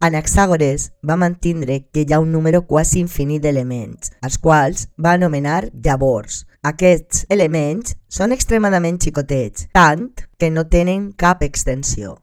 Anaxàgores va mantindre que hi ha un número quasi infinit d'elements, els quals va anomenar llavors. Aquests elements són extremadament xicotets, tant que no tenen cap extensió.